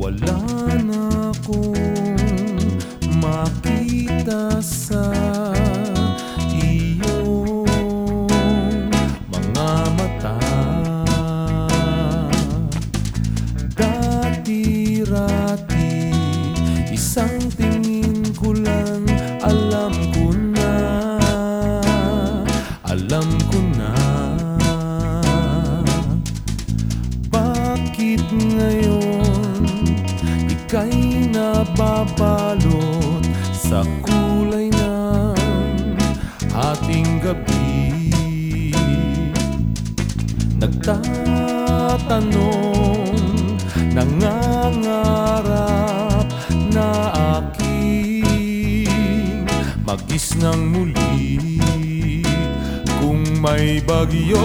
Wala na akong makita sa iyong mga mata Dati-rati isang tingin ko lang alam ko na. Alam ko na. Bakit ngayon Ika'y nababalot Sa kulay ng ating gabi? Nagtatanong Nangangarap Magisnang muli. Kung may bagyo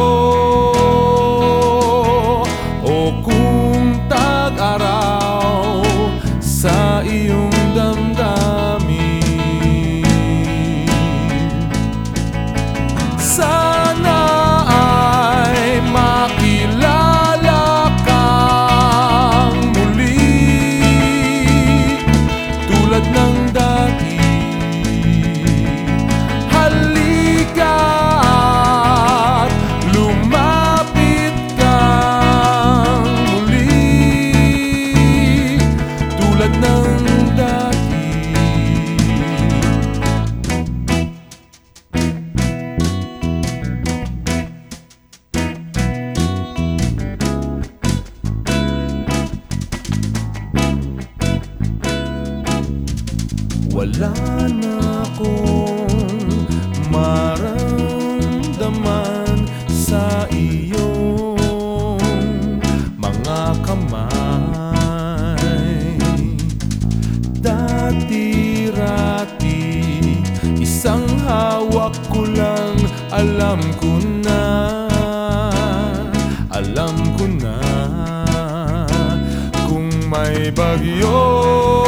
Wala maramdaman sa iyong mga Dati-rati isang hawak ko lang alam ko na Alam ko na kung may bagyo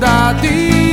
大地。